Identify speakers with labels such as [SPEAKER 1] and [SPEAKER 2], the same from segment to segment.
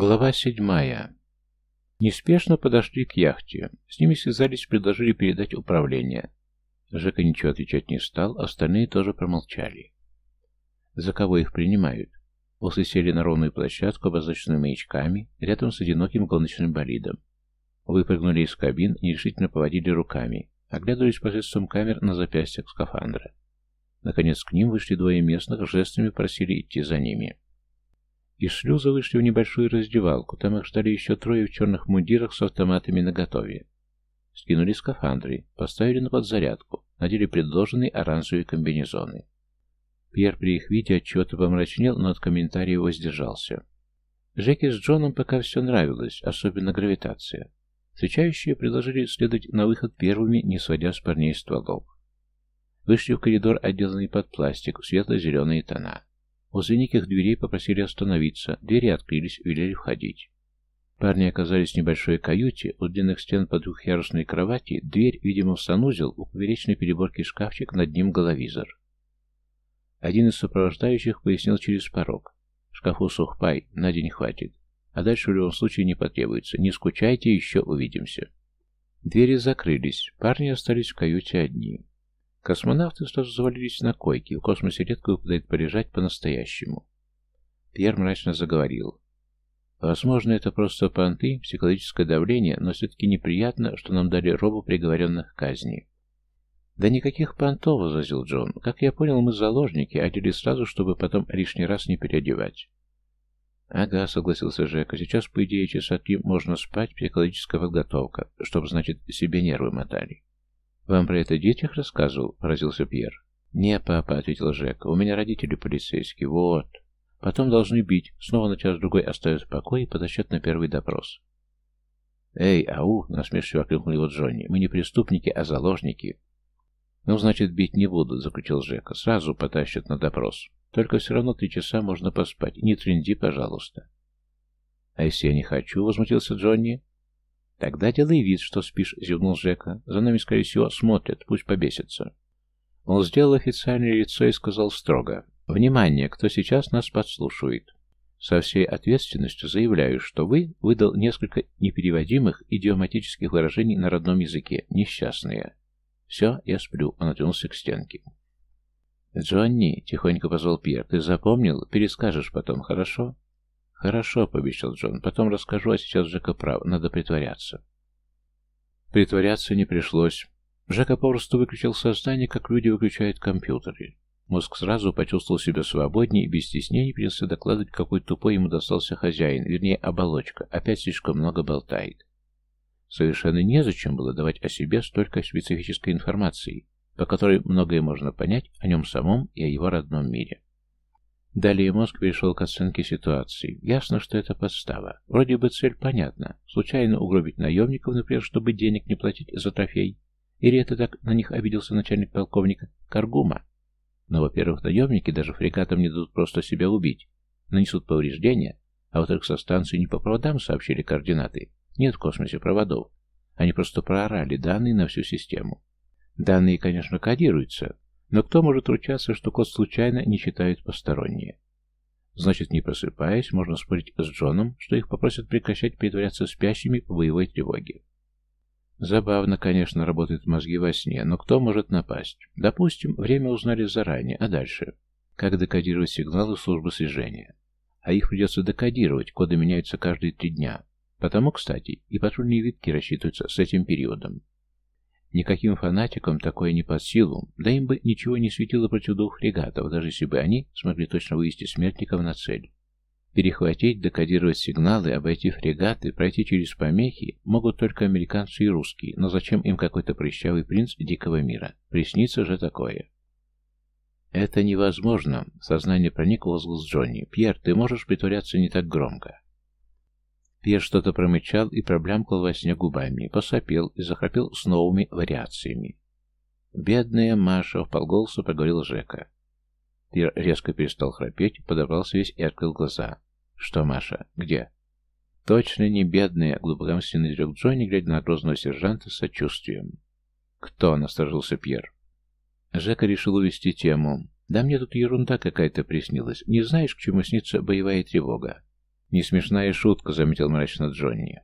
[SPEAKER 1] Глава седьмая. Неспешно подошли к яхте. С ними связались, предложили передать управление. Жека ничего отвечать не стал, остальные тоже промолчали. За кого их принимают? После сели на ровную площадку, обозначенную маячками, рядом с одиноким гоночным болидом. Выпрыгнули из кабин, нерешительно поводили руками, оглядывались посредством камер на запястьях скафандра. Наконец к ним вышли двое местных, жестами просили идти за ними. Из шлюза вышли в небольшую раздевалку, там их ждали еще трое в черных мундирах с автоматами наготове. Скинули скафандры, поставили на подзарядку, надели предложенные оранжевые комбинезоны. Пьер при их виде отчего-то помрачнел, но от комментариев воздержался. Жеке с Джоном пока все нравилось, особенно гравитация. Встречающие предложили следовать на выход первыми, не сводя с парней стволов. Вышли в коридор, отделанный под пластик, светло-зеленые тона. Возле неких дверей попросили остановиться, двери открылись, велели входить. Парни оказались в небольшой каюте, у длинных стен под двухъярусной кровати, дверь, видимо, в санузел, у поперечной переборки шкафчик, над ним головизор. Один из сопровождающих пояснил через порог. В шкафу сухпай, на день хватит. А дальше в любом случае не потребуется. Не скучайте, еще увидимся. Двери закрылись, парни остались в каюте одни. Космонавты сразу завалились на койки, в космосе редко выпадает полежать по-настоящему. Пьер мрачно заговорил. Возможно, это просто понты, психологическое давление, но все-таки неприятно, что нам дали робу приговоренных к казни. «Да никаких понтов», — возразил Джон. «Как я понял, мы заложники, одели сразу, чтобы потом лишний раз не переодевать». «Ага», — согласился Жека. «Сейчас, по идее, часа три можно спать, психологическая подготовка, чтобы, значит, себе нервы мотали». «Вам про это детях рассказывал?» — поразился Пьер. «Не, папа», — ответил Жека, — «у меня родители полицейские, вот. Потом должны бить, снова на час-другой оставят в покое и потащат на первый допрос». «Эй, ау!» — насмешливо окликнул его Джонни. «Мы не преступники, а заложники». «Ну, значит, бить не будут», — заключил Жека. «Сразу потащат на допрос. Только все равно три часа можно поспать. Не тренди, пожалуйста». «А если я не хочу?» — возмутился Джонни. «Тогда делай вид, что спишь», — зевнул Жека. «За нами, скорее всего, смотрят, пусть побесятся». Он сделал официальное лицо и сказал строго. «Внимание, кто сейчас нас подслушивает. Со всей ответственностью заявляю, что вы выдал несколько непереводимых идиоматических выражений на родном языке. Несчастные». «Все, я сплю», — он отвернулся к стенке. «Джонни», — тихонько позвал Пьер, — «ты запомнил? Перескажешь потом, хорошо?» «Хорошо», — пообещал Джон. «Потом расскажу, а сейчас Джека прав. Надо притворяться». Притворяться не пришлось. Жека попросту выключил сознание, как люди выключают компьютеры. Мозг сразу почувствовал себя свободнее и без стеснений принялся докладывать, какой тупой ему достался хозяин, вернее, оболочка. Опять слишком много болтает. Совершенно незачем было давать о себе столько специфической информации, по которой многое можно понять о нем самом и о его родном мире. Далее мозг перешел к оценке ситуации. Ясно, что это подстава. Вроде бы цель понятна. Случайно угробить наемников, например, чтобы денег не платить за трофей. Или это так на них обиделся начальник полковника Каргума? Но, во-первых, наемники даже фрегатам не дадут просто себя убить. Нанесут повреждения, а во-вторых, со станции не по проводам сообщили координаты. Нет в космосе проводов. Они просто проорали данные на всю систему. Данные, конечно, кодируются, но кто может ручаться, что код случайно не читают посторонние? Значит, не просыпаясь, можно спорить с Джоном, что их попросят прекращать притворяться спящими по боевой тревоге. Забавно, конечно, работают мозги во сне, но кто может напасть? Допустим, время узнали заранее, а дальше? Как декодировать сигналы службы слежения? А их придется декодировать, коды меняются каждые три дня. Потому, кстати, и патрульные витки рассчитываются с этим периодом. Никаким фанатикам такое не под силу, да им бы ничего не светило против двух фрегатов, даже если бы они смогли точно вывести смертников на цель. Перехватить, декодировать сигналы, обойти фрегаты, пройти через помехи могут только американцы и русские, но зачем им какой-то прыщавый принц дикого мира? Приснится же такое. «Это невозможно», — сознание проникло в голос Джонни. «Пьер, ты можешь притворяться не так громко?» Пьер что-то промычал и проблямкал во сне губами, посопел и захрапел с новыми вариациями. «Бедная Маша!» — вполголоса проговорил Жека. Пьер резко перестал храпеть, подобрался весь и открыл глаза. «Что, Маша? Где?» «Точно не бедная!» — глубокомысленно изрек Джонни, глядя на грозного сержанта с сочувствием. «Кто?» — насторожился Пьер. Жека решил увести тему. «Да мне тут ерунда какая-то приснилась. Не знаешь, к чему снится боевая тревога?» «Не смешная шутка», — заметил мрачно Джонни.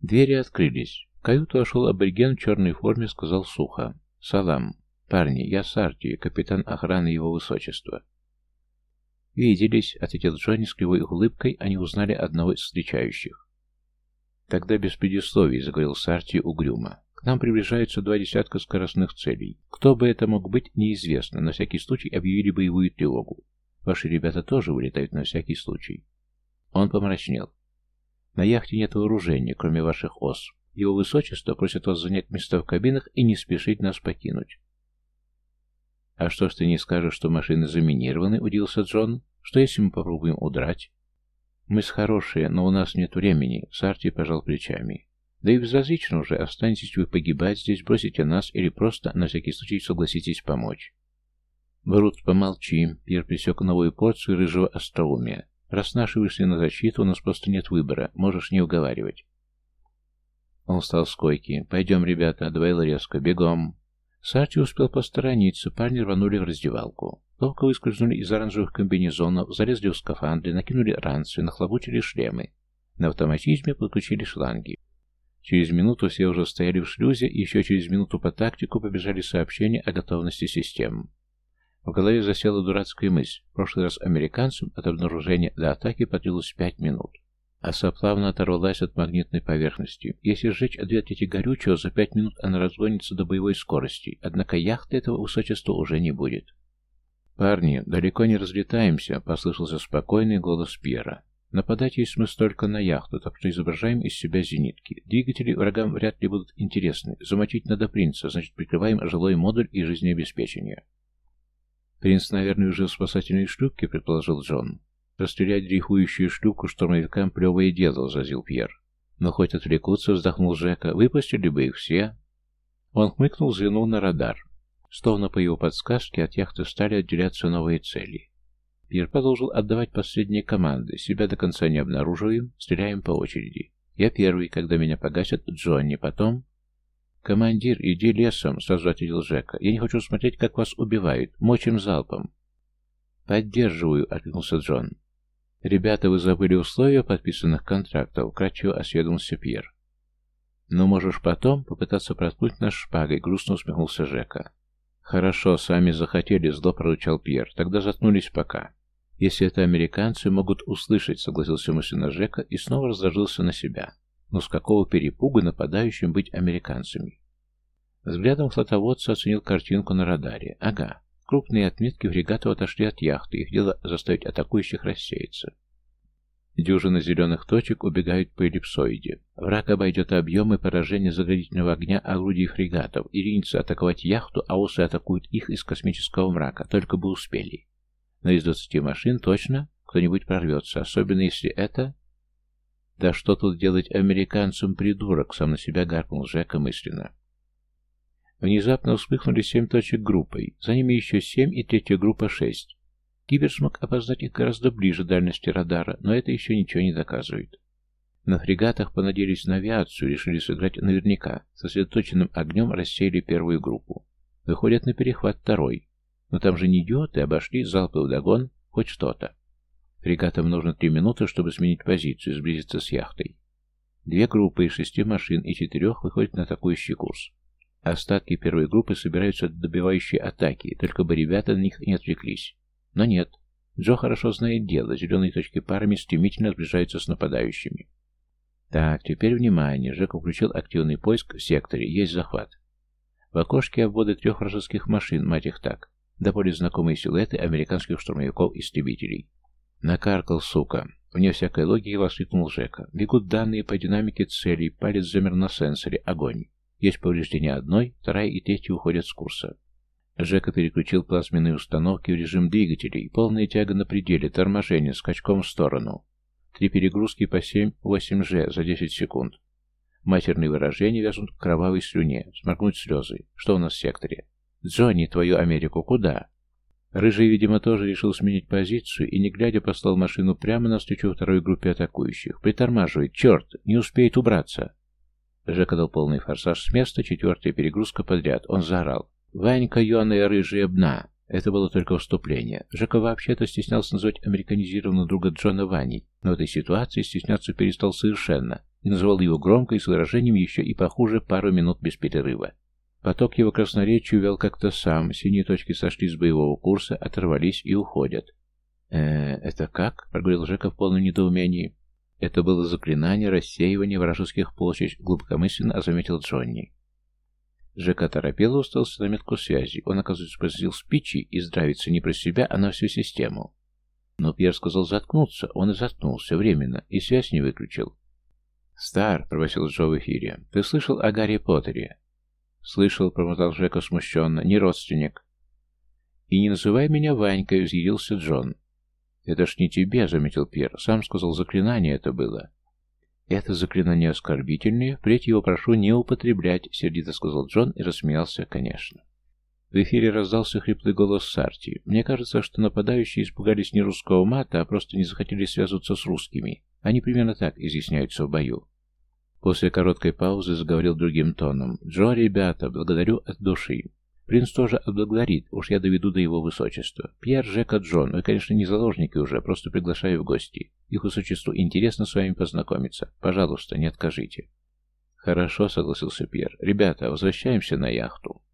[SPEAKER 1] Двери открылись. В каюту вошел абориген в черной форме, сказал сухо. «Салам. Парни, я Сарти, капитан охраны его высочества». «Виделись», — ответил Джонни с кривой улыбкой, они узнали одного из встречающих. «Тогда без предисловий», — заговорил Сарти угрюмо. «К нам приближаются два десятка скоростных целей. Кто бы это мог быть, неизвестно. На всякий случай объявили боевую тревогу. Ваши ребята тоже вылетают на всякий случай». Он помрачнел. «На яхте нет вооружения, кроме ваших ос. Его высочество просит вас занять места в кабинах и не спешить нас покинуть. «А что ж ты не скажешь, что машины заминированы?» — удивился Джон. «Что если мы попробуем удрать?» «Мы с хорошие, но у нас нет времени», — Сарти пожал плечами. «Да и безразлично уже, останетесь вы погибать здесь, бросите нас или просто, на всякий случай, согласитесь помочь». «Брут, помолчи», — Пьер присек новую порцию рыжего остроумия. «Раз наши вышли на защиту, у нас просто нет выбора, можешь не уговаривать». Он встал с койки. «Пойдем, ребята», — добавил резко. «Бегом». Сарти успел посторониться, парни рванули в раздевалку. Ловко выскользнули из оранжевых комбинезонов, залезли в скафандры, накинули ранцы, нахлобучили шлемы. На автоматизме подключили шланги. Через минуту все уже стояли в шлюзе, и еще через минуту по тактику побежали сообщения о готовности систем. В голове засела дурацкая мысль. В прошлый раз американцам от обнаружения до атаки потребовалось пять минут. Оса плавно оторвалась от магнитной поверхности. Если сжечь две трети горючего, за пять минут она разгонится до боевой скорости, однако яхты этого высочества уже не будет. «Парни, далеко не разлетаемся», — послышался спокойный голос Пьера. «Нападать есть смысл только на яхту, так что изображаем из себя зенитки. Двигатели врагам вряд ли будут интересны. Замочить надо принца, значит, прикрываем жилой модуль и жизнеобеспечение». «Принц, наверное, уже в спасательной шлюпке», — предположил Джон. Расстрелять дрейфующую шлюпку штурмовикам плевое дело, возразил Пьер. Но хоть отвлекутся, вздохнул Жека, выпустили бы их все. Он хмыкнул, взглянул на радар. Словно по его подсказке от яхты стали отделяться новые цели. Пьер продолжил отдавать последние команды. Себя до конца не обнаруживаем, стреляем по очереди. Я первый, когда меня погасят, Джонни, потом... «Командир, иди лесом», — сразу ответил Жека. «Я не хочу смотреть, как вас убивают. Мочим залпом». «Поддерживаю», — откликнулся Джон. «Ребята, вы забыли условия подписанных контрактов», — кратчево осведомился Пьер. «Ну, можешь потом попытаться проткнуть нас шпагой», — грустно усмехнулся Жека. «Хорошо, сами захотели», — зло прорычал Пьер. «Тогда заткнулись пока». «Если это американцы, могут услышать», — согласился мысленно Жека и снова раздражился на себя. «Но с какого перепуга нападающим быть американцами?» Взглядом флотоводца оценил картинку на радаре. «Ага, Крупные отметки фрегатов отошли от яхты, их дело заставить атакующих рассеяться. Дюжина зеленых точек убегают по эллипсоиде. Враг обойдет объемы поражения заградительного огня орудий фрегатов и ринется атаковать яхту, а осы атакуют их из космического мрака, только бы успели. Но из двадцати машин точно кто-нибудь прорвется, особенно если это... Да что тут делать американцам, придурок, сам на себя гаркнул Жека мысленно. Внезапно вспыхнули семь точек группой, за ними еще семь и третья группа шесть. Кибер смог опознать их гораздо ближе дальности радара, но это еще ничего не доказывает. На фрегатах понадеялись на авиацию, решили сыграть наверняка, сосредоточенным огнем рассеяли первую группу. Выходят на перехват второй. Но там же не идиоты, обошли залпы вдогон, хоть что-то. Фрегатам нужно три минуты, чтобы сменить позицию и сблизиться с яхтой. Две группы из шести машин и четырех выходят на атакующий курс. Остатки первой группы собираются добивающей атаки, только бы ребята на них не отвлеклись. Но нет. Джо хорошо знает дело, зеленые точки парами стремительно сближаются с нападающими. Так, теперь внимание. Жека включил активный поиск в секторе. Есть захват. В окошке обводы трех вражеских машин, мать их так. До более знакомые силуэты американских штурмовиков-истребителей. Накаркал, сука. Вне всякой логики воскликнул Жека. Бегут данные по динамике целей, палец замер на сенсоре. Огонь. Есть повреждения одной, вторая и третья уходят с курса. Жека переключил плазменные установки в режим двигателей, полная тяга на пределе, торможение, скачком в сторону. Три перегрузки по 7-8G за 10 секунд. Матерные выражения вязнут в кровавой слюне, сморгнуть слезы. Что у нас в секторе? Джонни, твою Америку, куда? Рыжий, видимо, тоже решил сменить позицию и, не глядя, послал машину прямо навстречу второй группе атакующих. Притормаживает. Черт, не успеет убраться. Жека дал полный форсаж с места, четвертая перегрузка подряд. Он заорал. «Ванька, юная рыжая бна!» Это было только вступление. Жека вообще-то стеснялся назвать американизированного друга Джона Ваней, но в этой ситуации стесняться перестал совершенно и называл его громко и с выражением еще и похуже пару минут без перерыва. Поток его красноречия увел как-то сам, синие точки сошли с боевого курса, оторвались и уходят. э это как?» — проговорил Жека в полном недоумении. «Это было заклинание рассеивания вражеских полчищ», — глубокомысленно заметил Джонни. Жека торопело устался на метку связи. Он, оказывается, просил спичи и здравиться не про себя, а на всю систему. Но Пьер сказал заткнуться, он и заткнулся временно, и связь не выключил. «Стар», — пробасил Джо в эфире, — «ты слышал о Гарри Поттере?» «Слышал», — промотал Жека смущенно, — «не родственник». «И не называй меня Ванькой», — взъярился Джон. «Это ж не тебе», — заметил Пьер. «Сам сказал, заклинание это было». «Это заклинание оскорбительное, впредь его прошу не употреблять», — сердито сказал Джон и рассмеялся, конечно. В эфире раздался хриплый голос Сарти. «Мне кажется, что нападающие испугались не русского мата, а просто не захотели связываться с русскими. Они примерно так изъясняются в бою». После короткой паузы заговорил другим тоном. «Джо, ребята, благодарю от души. Принц тоже отблагодарит, уж я доведу до его высочества. Пьер, Жека, Джон, вы, конечно, не заложники уже, просто приглашаю в гости. Их высочеству интересно с вами познакомиться. Пожалуйста, не откажите. Хорошо, согласился Пьер. Ребята, возвращаемся на яхту.